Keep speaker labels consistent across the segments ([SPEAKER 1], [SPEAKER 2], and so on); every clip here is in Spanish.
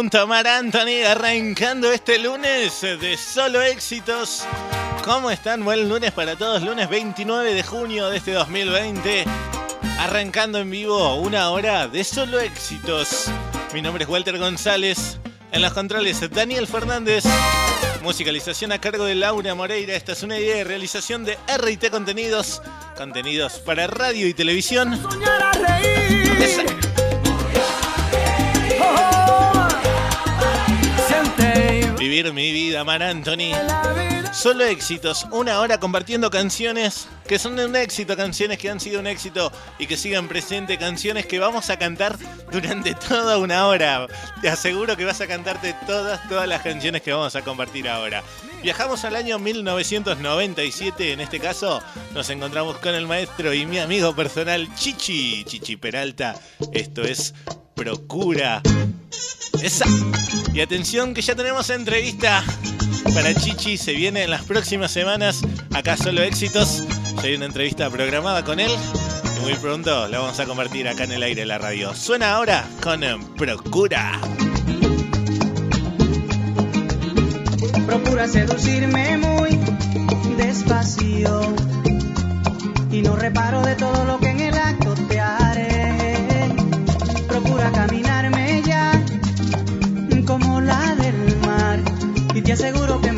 [SPEAKER 1] Junto a Mar Anthony arrancando este lunes de solo éxitos. ¿Cómo están? Buen lunes para todos. Lunes 29 de junio de este 2020. Arrancando en vivo una hora de solo éxitos. Mi nombre es Walter González. En los controles Daniel Fernández. Musicalización a cargo de Laura Moreira. Esta es una idea de realización de RT Contenidos. Contenidos para radio y televisión.
[SPEAKER 2] Soñar a reír.
[SPEAKER 1] Mi vida, Mar Anthony. Solo éxitos, una hora compartiendo canciones que son de un éxito, canciones que han sido un éxito y que sigan presente, canciones que vamos a cantar durante toda una hora. Te aseguro que vas a cantarte todas, todas las canciones que vamos a compartir ahora. Viajamos al año 1997, en este caso nos encontramos con el maestro y mi amigo personal Chichi, Chichi Peralta. Esto es Procura. Esa. Y atención que ya tenemos entrevista para Chichi. Se viene en las próximas semanas. Acá solo éxitos. Ya hay una entrevista programada con él. Y muy pronto la vamos a convertir acá en el aire de la radio. Suena ahora con eh, Procura.
[SPEAKER 3] Procura seducirme muy despacio y no reparo de todo lo que en el acto te haré. Procura caminarme ya como la del mar y te aseguro que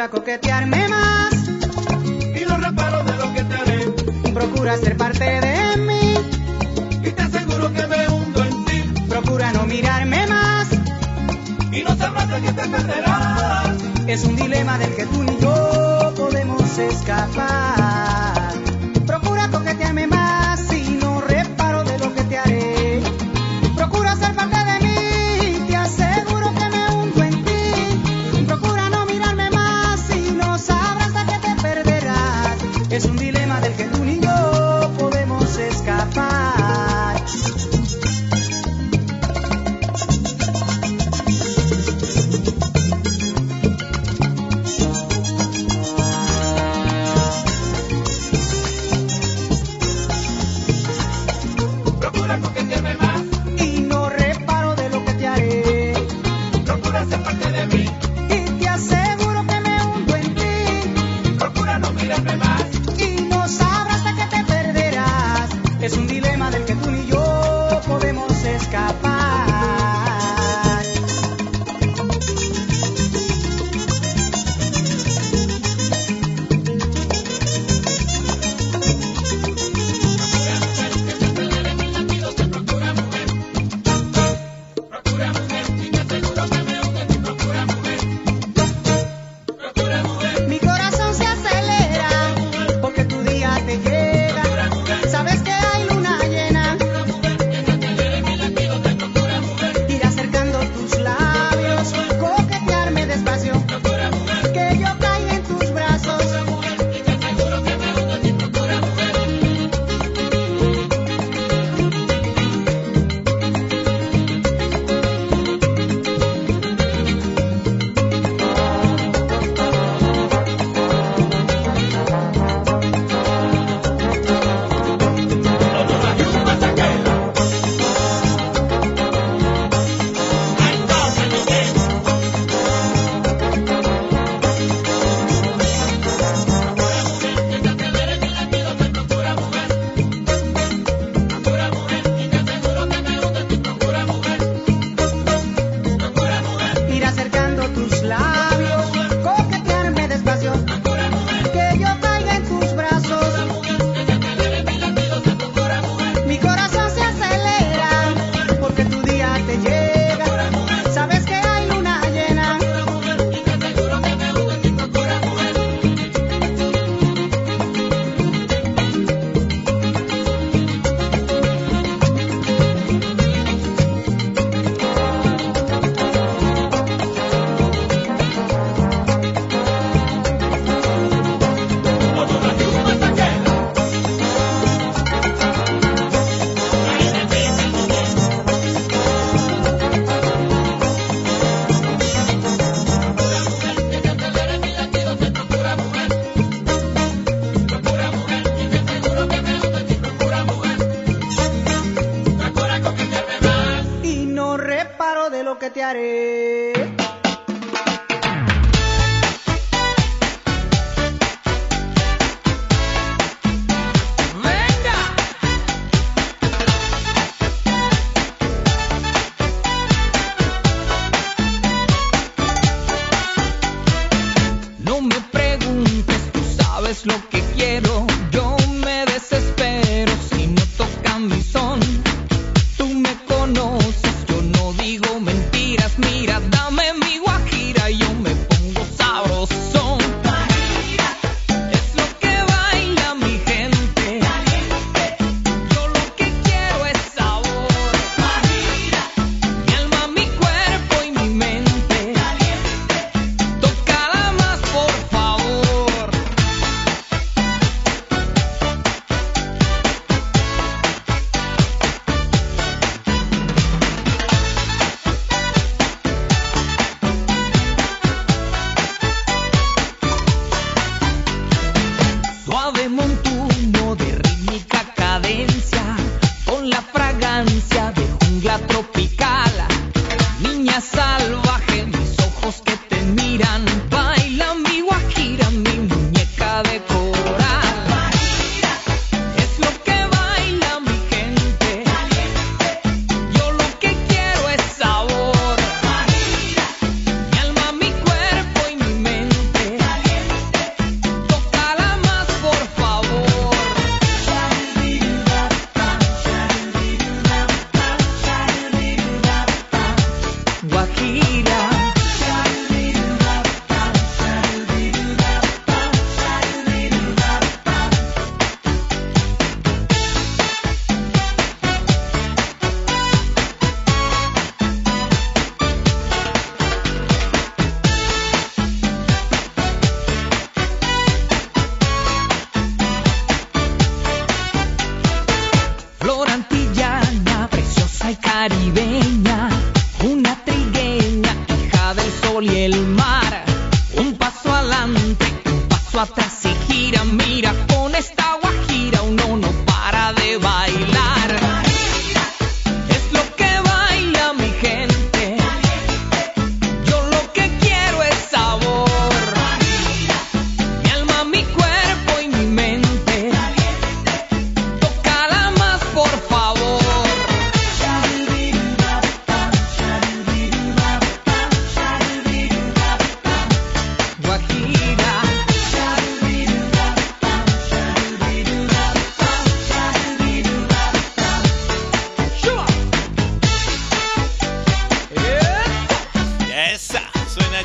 [SPEAKER 3] Procura coquetearme más.
[SPEAKER 2] Y no reparo de lo que te haré.
[SPEAKER 3] Procura ser parte de mí.
[SPEAKER 2] Y te aseguro que me hundo en ti.
[SPEAKER 3] Procura no mirarme más. Y no sabrás de qué te perderás. Es un dilema del que tú ni yo podemos escapar.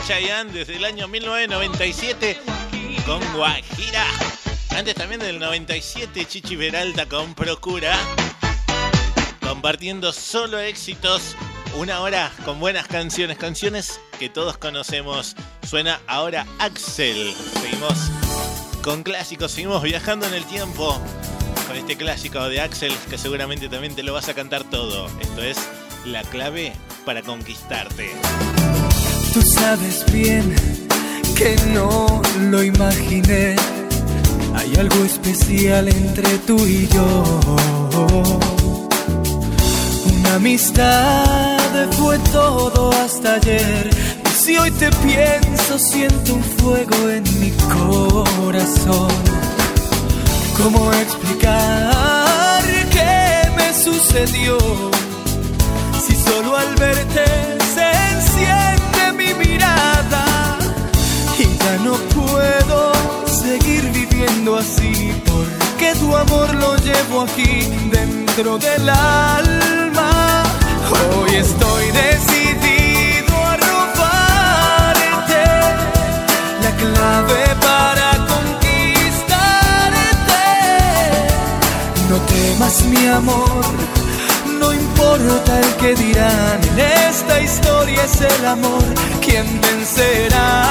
[SPEAKER 1] Chayanne desde el año 1997 con Guajira. Antes también del 97 Chichi Peralta con Procura. Compartiendo solo éxitos. Una hora con buenas canciones, canciones que todos conocemos. Suena ahora Axel. Seguimos con clásicos, seguimos viajando en el tiempo con este clásico de Axel que seguramente también te lo vas a cantar todo. Esto es la clave para conquistarte.
[SPEAKER 2] Tú sabes bien que no lo imaginé. Hay algo especial entre tú y yo. Una amistad fue todo hasta ayer. Y si hoy te pienso, siento un fuego en mi corazón. ¿Cómo explicar qué me sucedió? Si solo al verte se y ya no puedo seguir viviendo así porque tu amor lo llevo aquí dentro del alma. Hoy estoy decidido a robarte la clave para conquistarte. No temas mi amor, importa que dirán, en esta historia es el amor quien vencerá.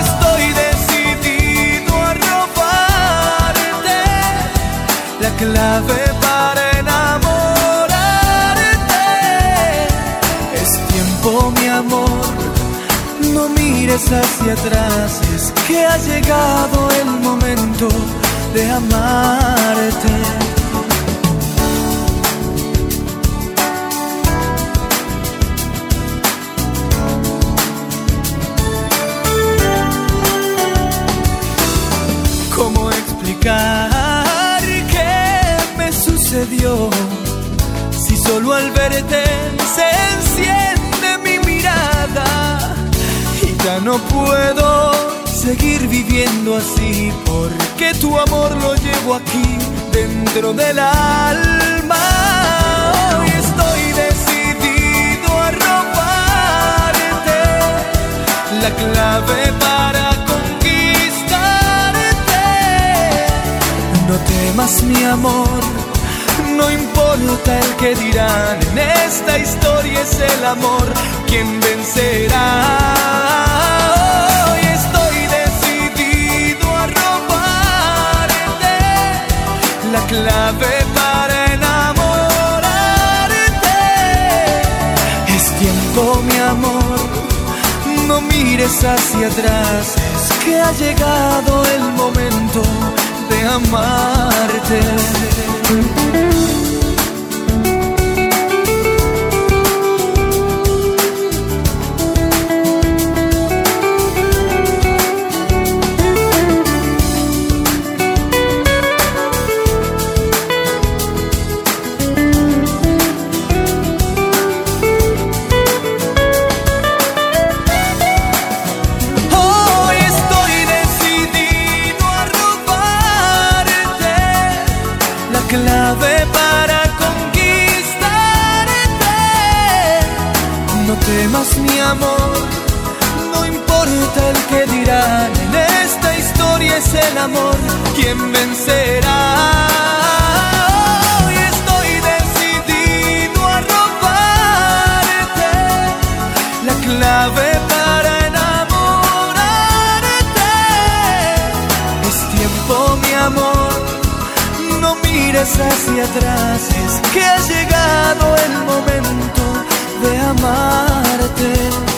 [SPEAKER 2] Estoy decidido a robarte la clave para enamorarte. Es tiempo, mi amor, no mires hacia atrás, es que ha llegado el momento de amarte. Al verte se enciende mi mirada y ya no puedo seguir viviendo así porque tu amor lo llevo aquí dentro del alma. Hoy estoy decidido a robarte la clave para conquistarte. No temas mi amor, no importa el que dirán, en esta historia es el amor quien vencerá. Hoy estoy decidido a robarte la clave para enamorarte. Es tiempo, mi amor, no mires hacia atrás, es que ha llegado el momento de amarte. Amor quien vencerá. Hoy estoy decidido a robarte la clave para enamorarte. Es tiempo, mi amor, no mires hacia atrás, es
[SPEAKER 4] que ha llegado el momento de amarte.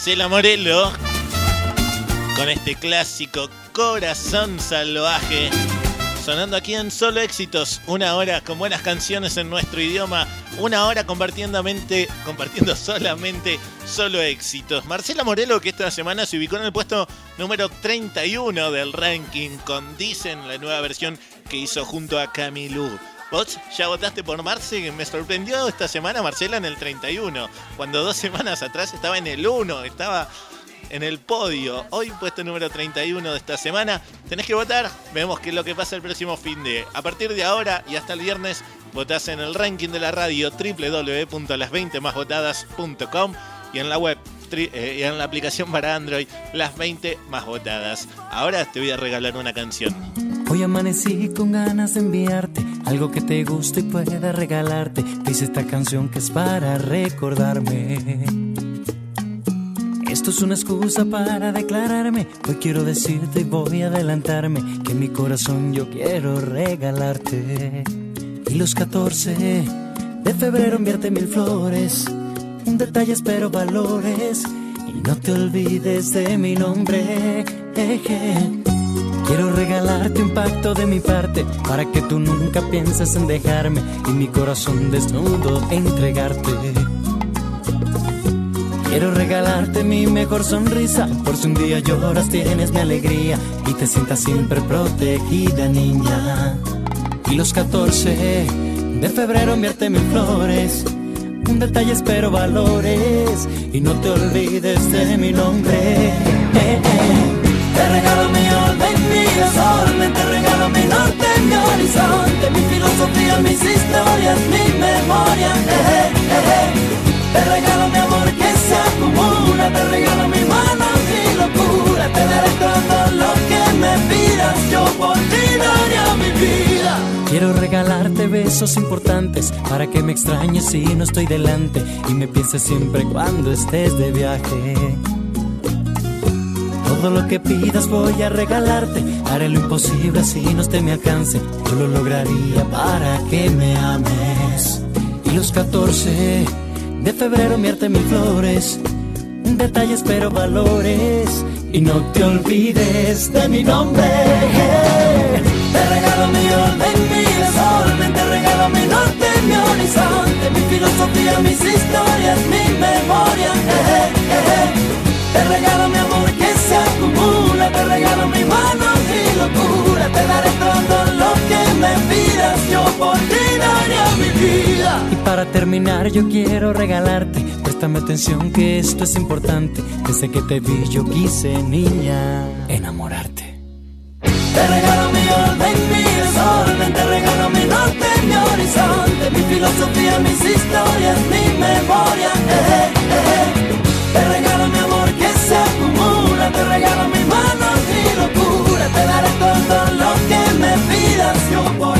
[SPEAKER 1] Marcela Morelo con este clásico Corazón Salvaje. Sonando aquí en Solo Éxitos, una hora con buenas canciones en nuestro idioma, una hora compartiendo, mente- compartiendo solamente solo éxitos. Marcela Morelo, que esta semana se ubicó en el puesto número 31 del ranking con Dicen, la nueva versión que hizo junto a Camilú. ¿Vos ya votaste por Marce? Me sorprendió esta semana Marcela en el 31, cuando dos semanas atrás estaba en el 1, estaba en el podio. Hoy puesto número 31 de esta semana. Tenés que votar. Vemos qué es lo que pasa el próximo fin de. A partir de ahora y hasta el viernes, votás en el ranking de la radio www.las20másvotadas.com y en la web eh, en la aplicación para Android las 20 más votadas. Ahora te voy a regalar una canción.
[SPEAKER 4] Hoy amanecí con ganas de enviarte algo que te guste y pueda regalarte. Te hice esta canción que es para recordarme. Esto es una excusa para declararme. Hoy quiero decirte y voy a adelantarme que mi corazón yo quiero regalarte. Y los 14 de febrero enviarte mil flores. Un detalle espero valores. Y no te olvides de mi nombre. Eje. Quiero regalarte un pacto de mi parte para que tú nunca pienses en dejarme y mi corazón desnudo entregarte. Quiero regalarte mi mejor sonrisa, por si un día lloras tienes mi alegría y te sientas siempre protegida, niña. Y los 14 de febrero enviarte mil flores, un detalle espero valores y no te olvides de mi nombre. Eh, eh. Te regalo mi orden, mi desorden, te regalo mi norte, mi horizonte, mi filosofía, mis historias, mi memoria. eh. Te regalo mi amor que se acumula, te regalo mi mano, mi locura, te daré todo lo que me pidas, yo por ti daría mi vida. Quiero regalarte besos importantes para que me extrañes si no estoy delante y me pienses siempre cuando estés de viaje. Todo lo que pidas voy a regalarte. Haré lo imposible así no esté mi alcance. Yo lo lograría para que me ames. Y los 14
[SPEAKER 5] de febrero mierte mil flores, detalles pero valores. Y no te olvides de mi nombre. Te regalo mi orden, mi norte, mi horizonte, mi filosofía, mis historias, mi memoria. Te regalo mi amor que se acumula, te regalo mi mano y locura, te daré todo lo que me pidas, yo por ti daría mi vida. Y para terminar yo quiero regalarte, préstame atención que esto es importante, desde que te vi yo quise, niña, enamorarte. Te regalo mi mi horizonte, mi filosofía, mis historias, mi memoria. Eh, eh, eh. Te regalo mi amor que se acumula, te regalo mis manos y locura, te daré todo lo que me pidas, yo por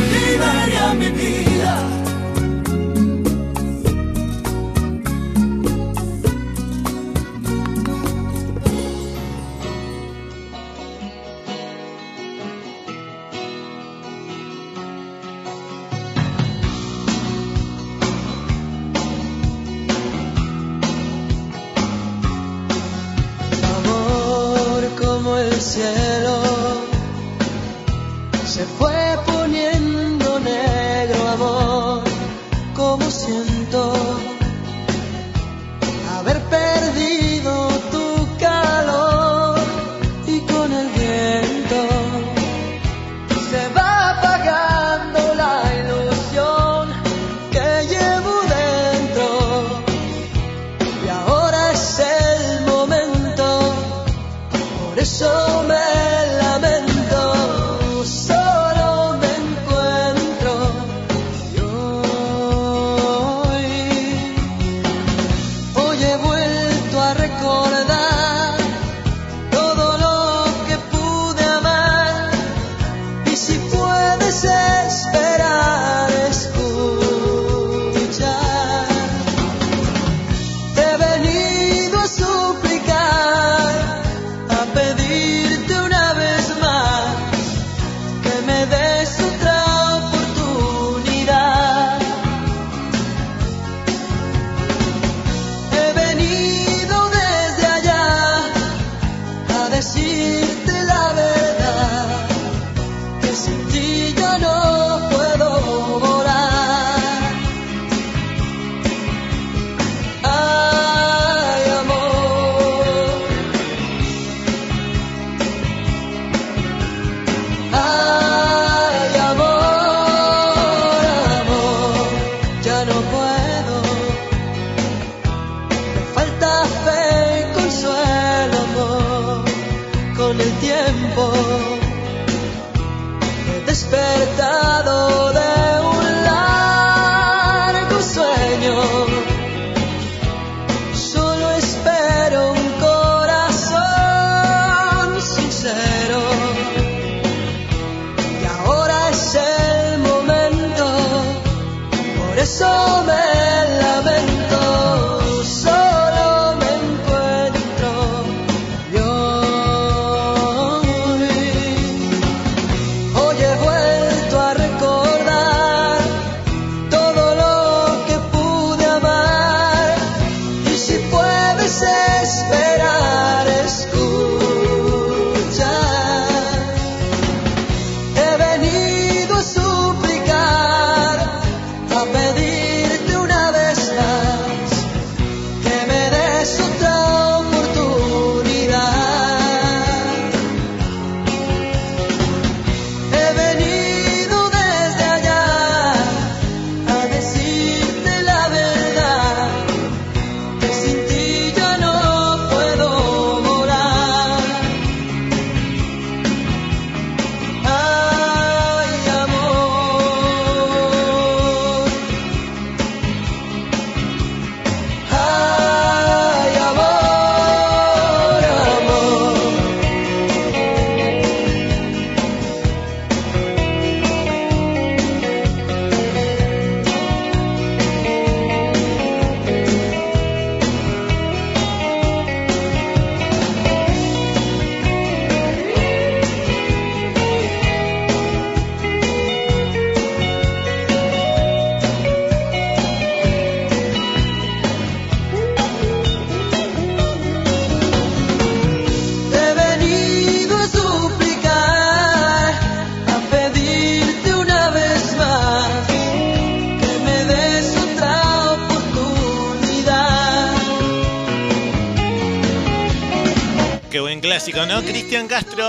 [SPEAKER 1] clásico, ¿no? Cristian Castro.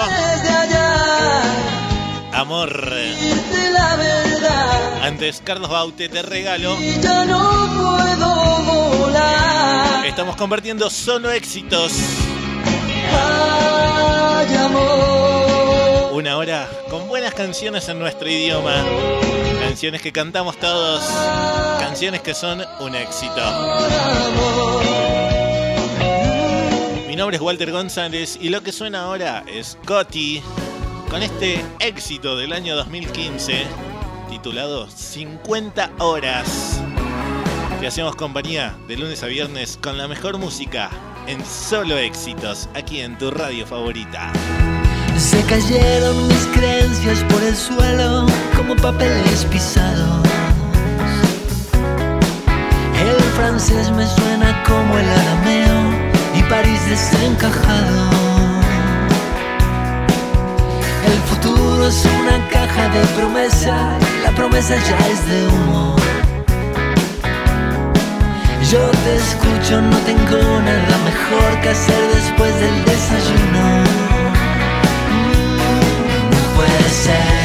[SPEAKER 1] Amor. Antes, Carlos Baute, te regalo. Estamos compartiendo solo éxitos. Una hora con buenas canciones en nuestro idioma. Canciones que cantamos todos. Canciones que son un éxito. Nombre es Walter González y lo que suena ahora es Coti con este éxito del año 2015 titulado 50 horas. Te hacemos compañía de lunes a viernes con la mejor música en solo éxitos aquí en tu radio favorita.
[SPEAKER 6] Se cayeron mis creencias por el suelo como papeles pisados. El francés me suena como el arameo París desencajado. El futuro es una caja de promesa, la promesa ya es de humo. Yo te escucho, no tengo nada mejor que hacer después del desayuno. No puede ser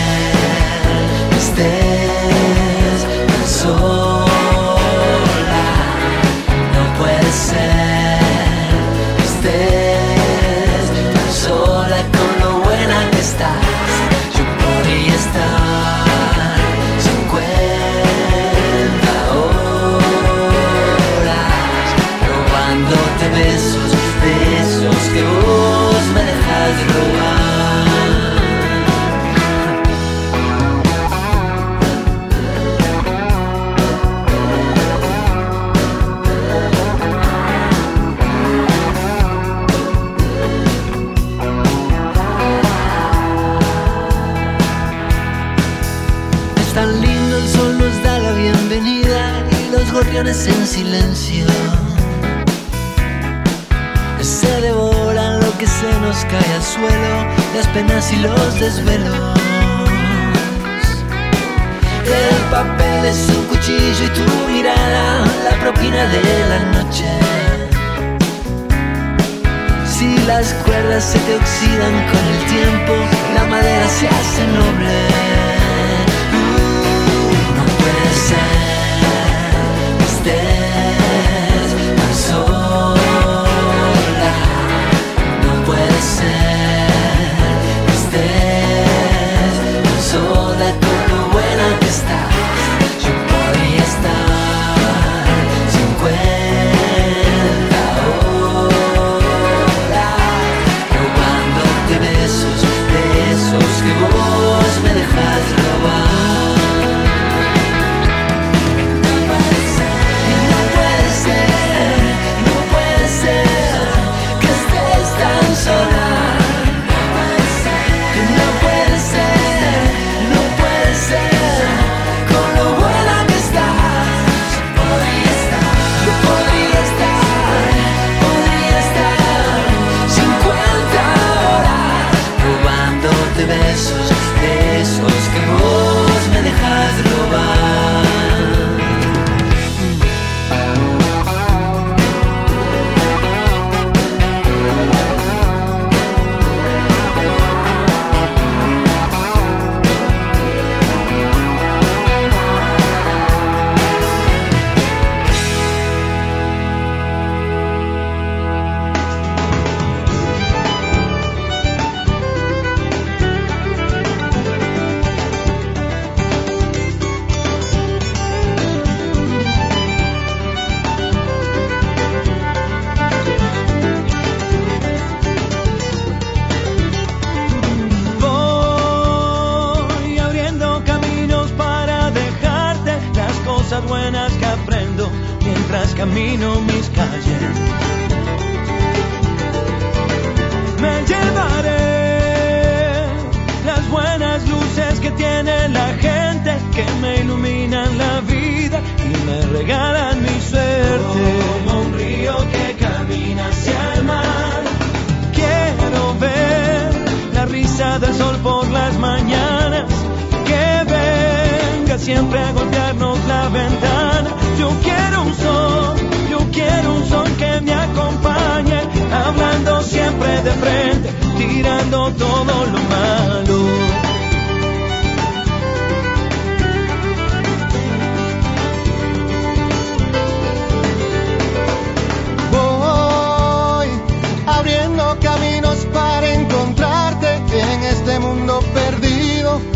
[SPEAKER 7] tiene la gente que me iluminan la vida y me regalan mi suerte. Como un río que camina hacia el mar. Quiero ver la risa del sol por las mañanas. Que venga siempre a golpearnos la ventana. Yo quiero un sol, yo quiero un sol que me acompañe. Hablando siempre de frente. tirando todo lo malo.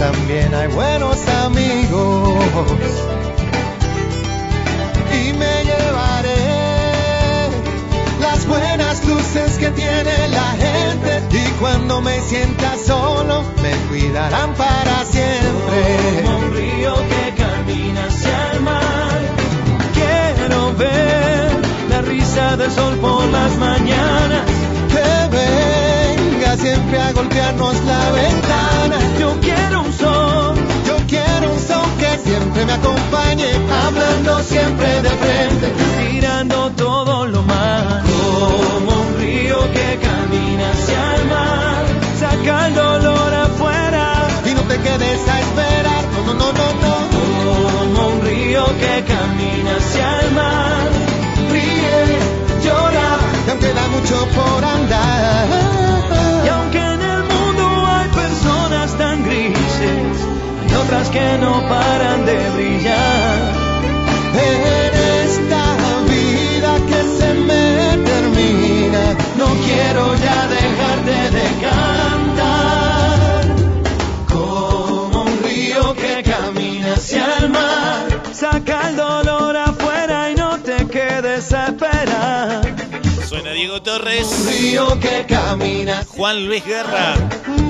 [SPEAKER 8] También hay buenos amigos. Y me llevaré las buenas luces que tiene la gente. Y cuando me sienta solo, me cuidarán para siempre.
[SPEAKER 7] Como un río que camina hacia el mar. Quiero ver la risa del sol por las mañanas.
[SPEAKER 8] Siempre a golpearnos la ventana.
[SPEAKER 7] Yo quiero un sol,
[SPEAKER 8] Yo quiero un son que siempre me acompañe, hablando siempre de frente.
[SPEAKER 7] tirando todo lo malo. Como un río que camina hacia el mar. Saca el dolor afuera.
[SPEAKER 8] Y no te quedes a esperar, no, no, no, no.
[SPEAKER 7] Como un río que camina hacia el mar.
[SPEAKER 8] Que
[SPEAKER 7] no paran de.
[SPEAKER 1] Suena Diego Torres,
[SPEAKER 8] río que camina,
[SPEAKER 1] Juan Luis Guerra,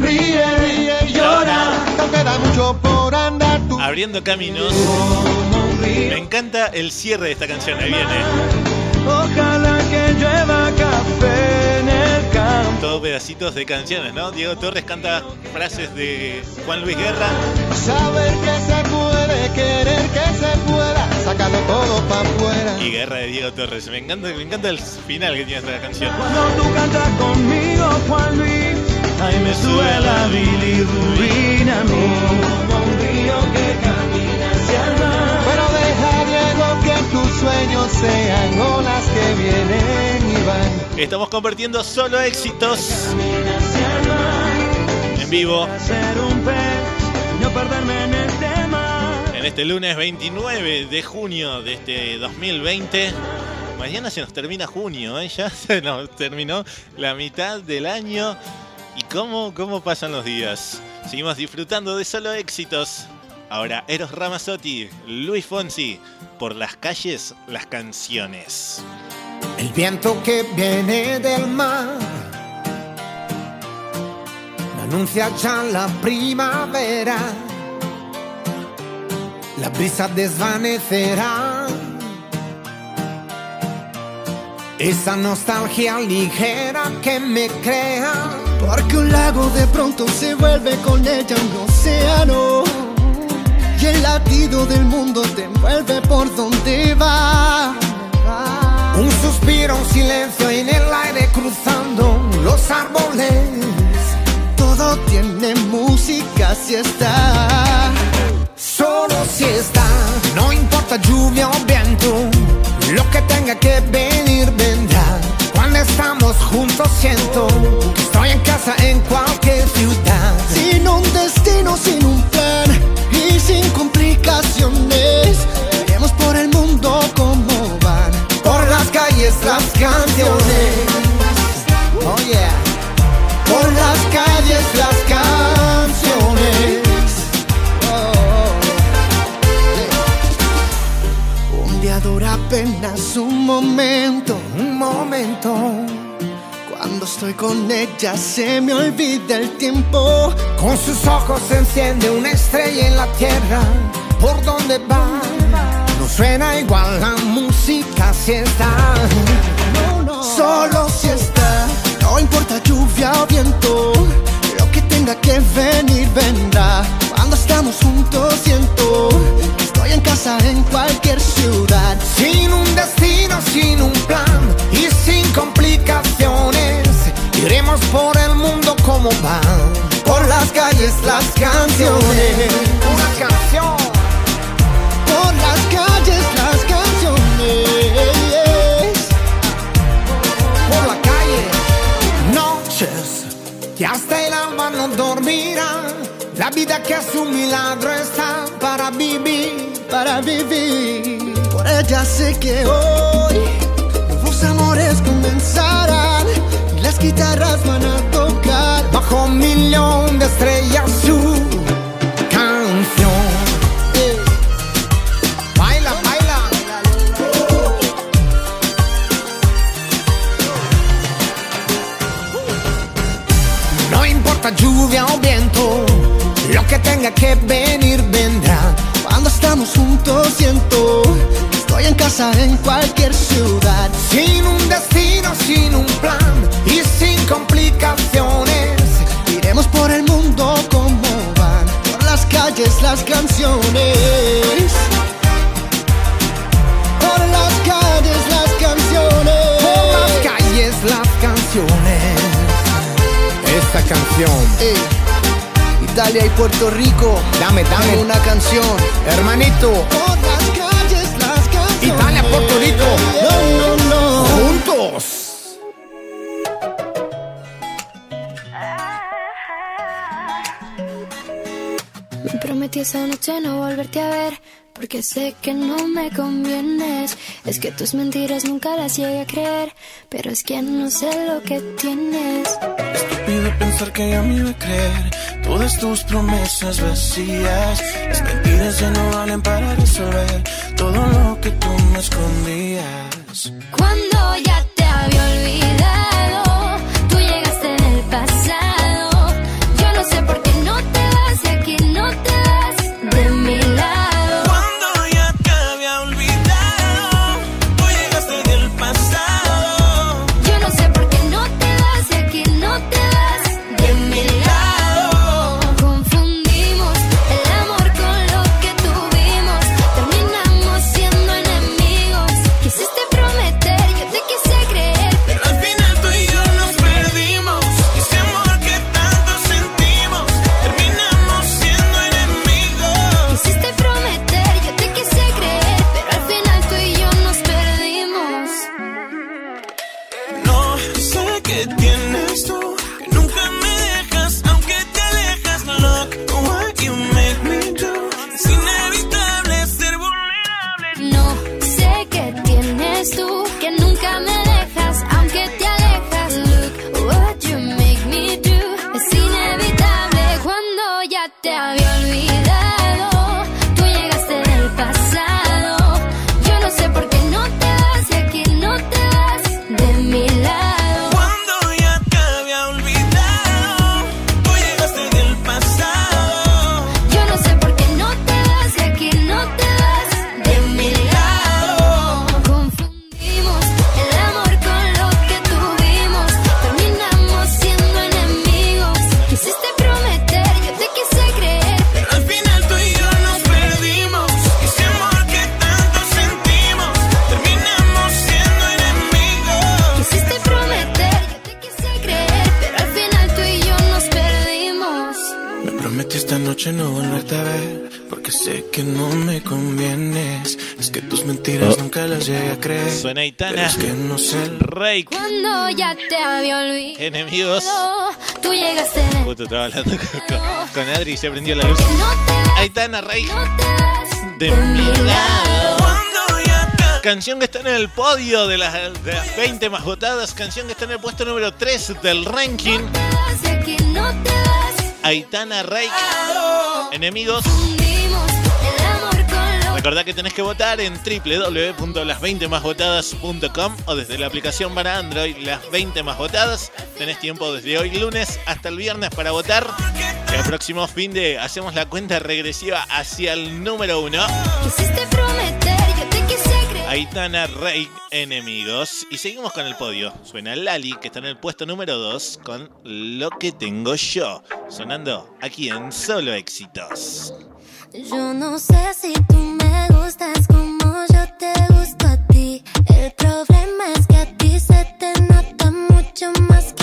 [SPEAKER 8] ríe, ríe, llora. Queda mucho por andar. Tú
[SPEAKER 1] abriendo caminos. Me encanta el cierre de esta canción, ahí viene.
[SPEAKER 7] Ojalá que llueva café en el campo.
[SPEAKER 1] Todos pedacitos de canciones, ¿no? Diego Torres canta frases de Juan Luis Guerra.
[SPEAKER 8] Saber que se puede, querer que se pueda, sacarlo todo para afuera.
[SPEAKER 1] Y Guerra de Diego Torres. Me encanta, me encanta el final que tiene esta canción.
[SPEAKER 7] Cuando tú cantas conmigo, Juan Luis, ahí me sube la bilirrubina a mí. Como un río que camina hacia el mar.
[SPEAKER 8] Pero deja, Diego, que tus sueños sean olas que vienen y van.
[SPEAKER 1] Estamos compartiendo solo éxitos en vivo
[SPEAKER 7] Ser un pez no perderme en
[SPEAKER 1] en este lunes 29 de junio de este 2020. Mañana se nos termina junio, ¿eh? ya se nos terminó la mitad del año. ¿Y cómo, cómo pasan los días? Seguimos disfrutando de solo éxitos. Ahora, Eros Ramazzotti, Luis Fonsi, por las calles, las canciones.
[SPEAKER 8] El viento que viene del mar anuncia ya la primavera. La brisa desvanecerá esa nostalgia ligera que me crea.
[SPEAKER 9] Porque un lago de pronto se vuelve con ella un océano. Y el latido del mundo te envuelve por donde va.
[SPEAKER 8] Un suspiro, un silencio en el aire cruzando los árboles.
[SPEAKER 9] Todo tiene música si está.
[SPEAKER 8] No importa lluvia o viento, lo que tenga que venir vendrá. Cuando estamos juntos siento que estoy en casa en cualquier ciudad.
[SPEAKER 9] Sin un destino, sin un plan y sin complicaciones. Iremos por el mundo como van.
[SPEAKER 8] Por las calles las canciones.
[SPEAKER 9] Momento,
[SPEAKER 8] Un momento.
[SPEAKER 9] Cuando estoy con ella se me olvida el tiempo.
[SPEAKER 8] Con sus ojos se enciende una estrella en la tierra. ¿Por donde va? No suena igual la música si está.
[SPEAKER 9] Solo si está, no importa lluvia o viento, lo que tenga que venir vendrá. Cuando estamos juntos siento que estoy en casa en cualquier ciudad.
[SPEAKER 8] Sin un destino, sin un plan y sin complicaciones. Iremos por el mundo como van.
[SPEAKER 9] Por las calles las canciones,
[SPEAKER 8] Una canción.
[SPEAKER 9] por las calles las canciones.
[SPEAKER 8] por la calle. Noches que hasta el dormirá. La vida que es un milagro está para vivir.
[SPEAKER 9] para vivir. Por ella sé que hoy nuevos amores comenzarán y las guitarras van a tocar.
[SPEAKER 8] Bajo un millón de estrellas su canción.
[SPEAKER 9] Eh,
[SPEAKER 8] Baila, baila. No importa lluvia o viento, lo que tenga que venir vendrá.
[SPEAKER 9] Cuando estamos juntos siento estoy en casa en cualquier ciudad.
[SPEAKER 8] Sin un destino, sin un plan y sin complicaciones.
[SPEAKER 9] Iremos por el mundo como van por las calles las canciones. Por las calles las canciones.
[SPEAKER 8] Por las calles las canciones. Esta canción,
[SPEAKER 9] Ey, Italia y Puerto Rico.
[SPEAKER 8] dame, dame
[SPEAKER 9] una canción.
[SPEAKER 8] hermanito.
[SPEAKER 9] Por las.
[SPEAKER 8] Italia, Puerto Rico.
[SPEAKER 9] No, no, no.
[SPEAKER 8] Juntos.
[SPEAKER 10] Me prometí esa noche no volverte a ver, porque sé que no me convienes. Es que tus mentiras nunca las llegué a creer, pero es que no sé lo que tienes.
[SPEAKER 7] Estúpido pensar que ya me iba a creer todas tus promesas vacías. Las mentiras ya no valen para resolver todo lo que tú me escondías.
[SPEAKER 10] Cuando ya te había olvidado,
[SPEAKER 1] hablando con, con Adri y se prendió la luz. Aitana
[SPEAKER 10] vas
[SPEAKER 1] de mi lado. Canción que está en el podio de las, de las 20 más votadas. Canción que está en el puesto número 3 del ranking. Aitana Rake, enemigos. Recordá que tenés que votar en www.las20másvotadas.com o desde la aplicación para Android Las 20 más votadas. Tenés tiempo desde hoy lunes hasta el viernes para votar. El próximo fin de hacemos la cuenta regresiva hacia el número 1.
[SPEAKER 10] quisiste prometer, yo te quise creer.
[SPEAKER 1] Aitana Rey, enemigos. Y seguimos con el podio. Suena Lali, que está en el puesto número 2 con Lo que tengo yo. Sonando aquí en Solo Éxitos.
[SPEAKER 10] Yo no sé si tú me gustas como yo te gusto a ti. El problema es que a ti se te nota mucho más que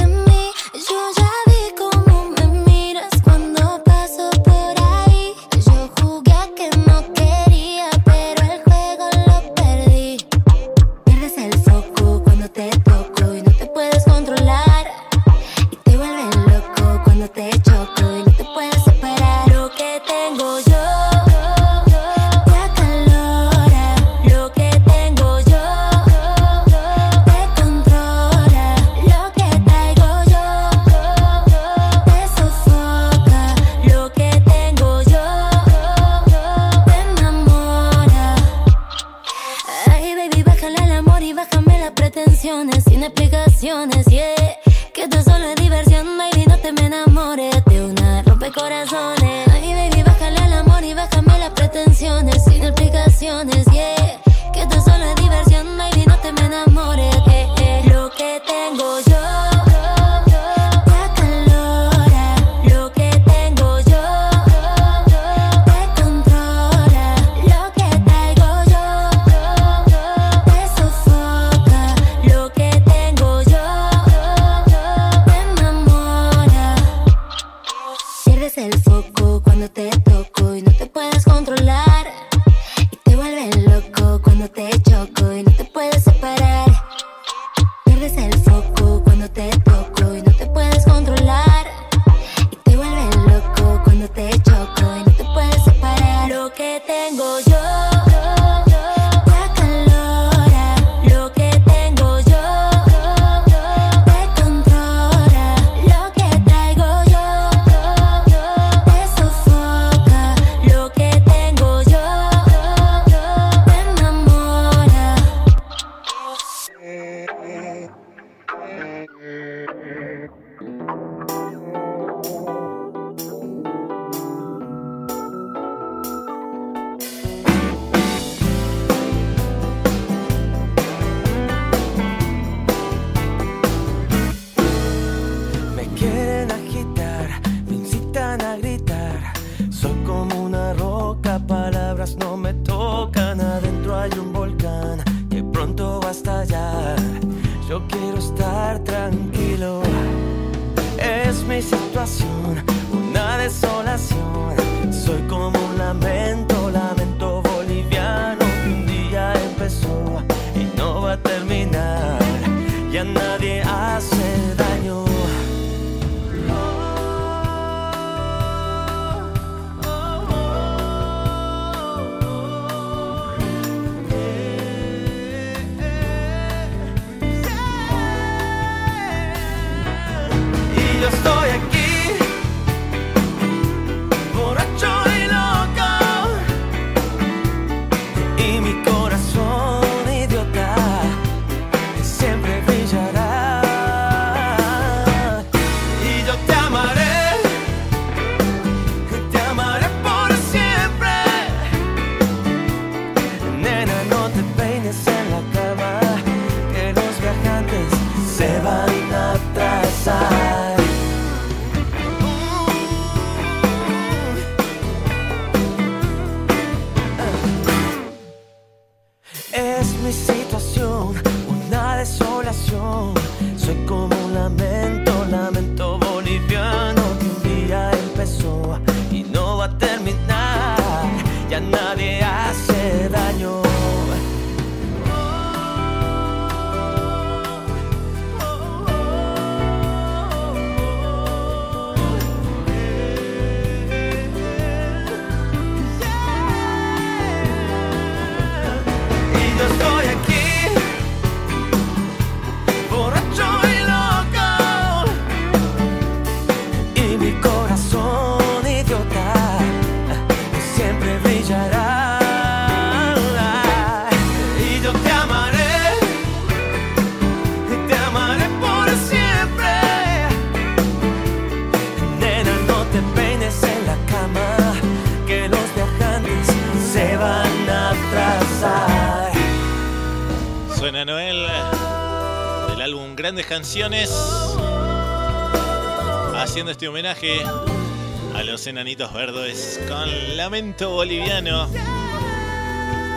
[SPEAKER 1] haciendo este homenaje a los enanitos verdes con Lamento Boliviano.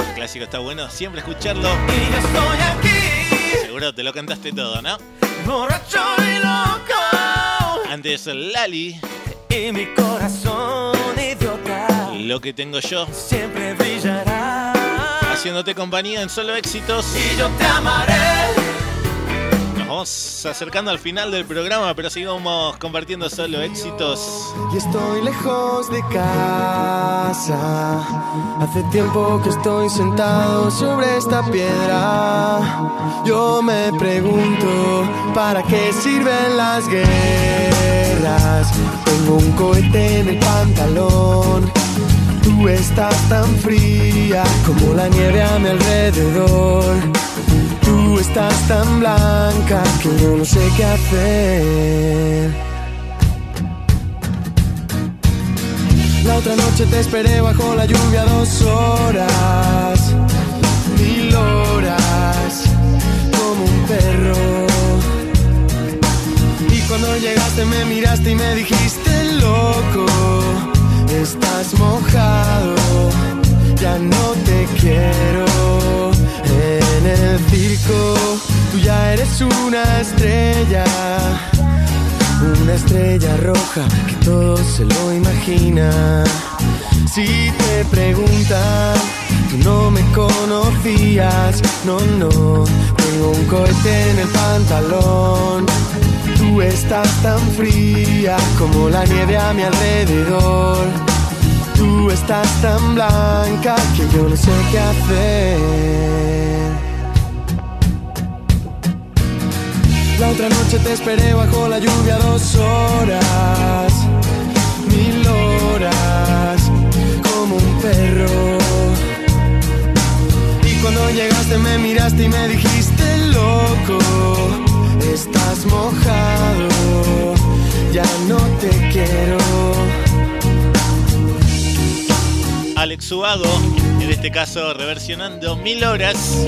[SPEAKER 1] El clásico está bueno, siempre escucharlo. Seguro te lo cantaste todo, ¿no? Antes Lali.
[SPEAKER 7] Y mi corazón idiota.
[SPEAKER 1] Lo que tengo yo.
[SPEAKER 7] Siempre brillará.
[SPEAKER 1] Haciéndote compañía en solo éxitos.
[SPEAKER 7] Y yo te amaré.
[SPEAKER 1] Vamos acercando al final del programa, pero sigamos compartiendo solo éxitos.
[SPEAKER 11] Y estoy lejos de casa. Hace tiempo que estoy sentado sobre esta piedra. Yo me pregunto, ¿para qué sirven las guerras? Tengo un cohete en el pantalón. Tú estás tan fría como la nieve a mi alrededor estás tan blanca que yo no sé qué hacer. La otra noche te esperé bajo la lluvia dos horas, mil horas, como un perro. Y cuando llegaste me miraste y me dijiste loco, estás mojado, ya no te quiero. Tú ya eres una estrella. Una estrella roja que todo se lo imagina. Si te preguntan, tú no me conocías. No, no, tengo un cohete en el pantalón. Tú estás tan fría como la nieve a mi alrededor. Tú estás tan blanca que yo no sé qué hacer. La otra noche te esperé bajo la lluvia dos horas, mil horas, como un perro. Y cuando llegaste me miraste y me dijiste loco, estás mojado, ya no te quiero.
[SPEAKER 1] Alex Ubago, en este caso reversionando mil horas.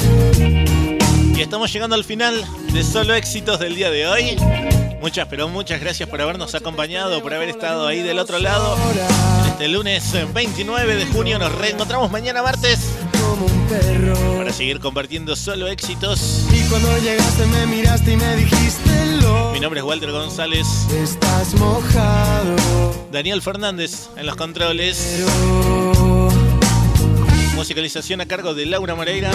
[SPEAKER 1] Y estamos llegando al final de Solo Éxitos del día de hoy. Muchas, pero muchas gracias por habernos acompañado, por haber estado ahí del otro lado. Este lunes 29 de junio nos reencontramos mañana martes para seguir compartiendo solo éxitos.
[SPEAKER 11] Y cuando llegaste me miraste y me dijiste lo.
[SPEAKER 1] Mi nombre es Walter González.
[SPEAKER 11] Estás mojado.
[SPEAKER 1] Daniel Fernández en los controles. Musicalización a cargo de Laura Moreira.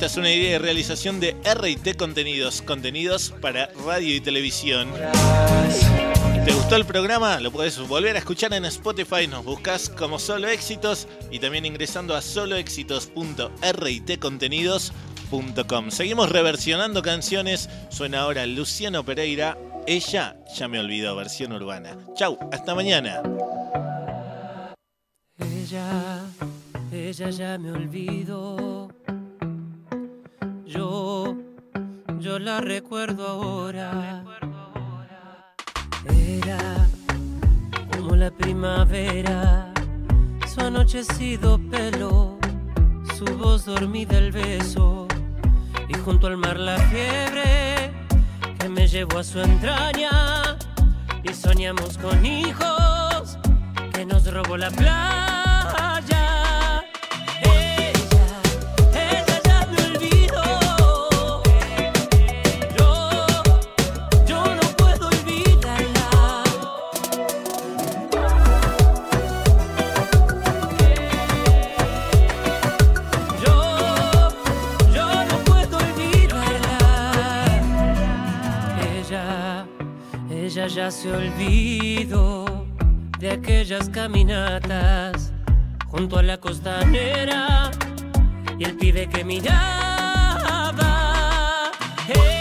[SPEAKER 1] Esta es una idea de realización de RT Contenidos, contenidos para radio y televisión. ¿Te gustó el programa? Lo puedes volver a escuchar en Spotify, nos buscas como Solo Éxitos y también ingresando a soloéxitos.rtcontenidos.com. Seguimos reversionando canciones, suena ahora Luciano Pereira, ella ya me olvidó, versión urbana. Chau, hasta mañana.
[SPEAKER 12] Ella, ella ya me olvidó. Yo, yo la recuerdo ahora. Era como la primavera, su anochecido pelo, su voz dormida el beso, y junto al mar la fiebre que me llevó a su entraña, y soñamos con hijos que nos robó la playa. Ya se olvidó de aquellas caminatas junto a la costanera y el pibe que miraba. Ella,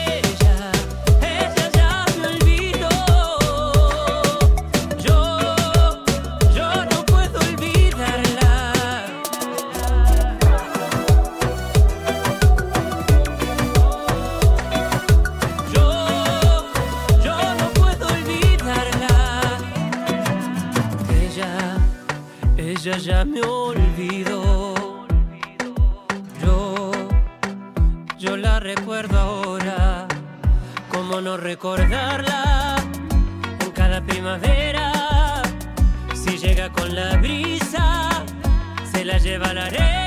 [SPEAKER 12] ya me olvidó. Yo, yo la recuerdo ahora. ¿Cómo no recordarla? En cada primavera, si llega con la brisa, se la lleva la arena.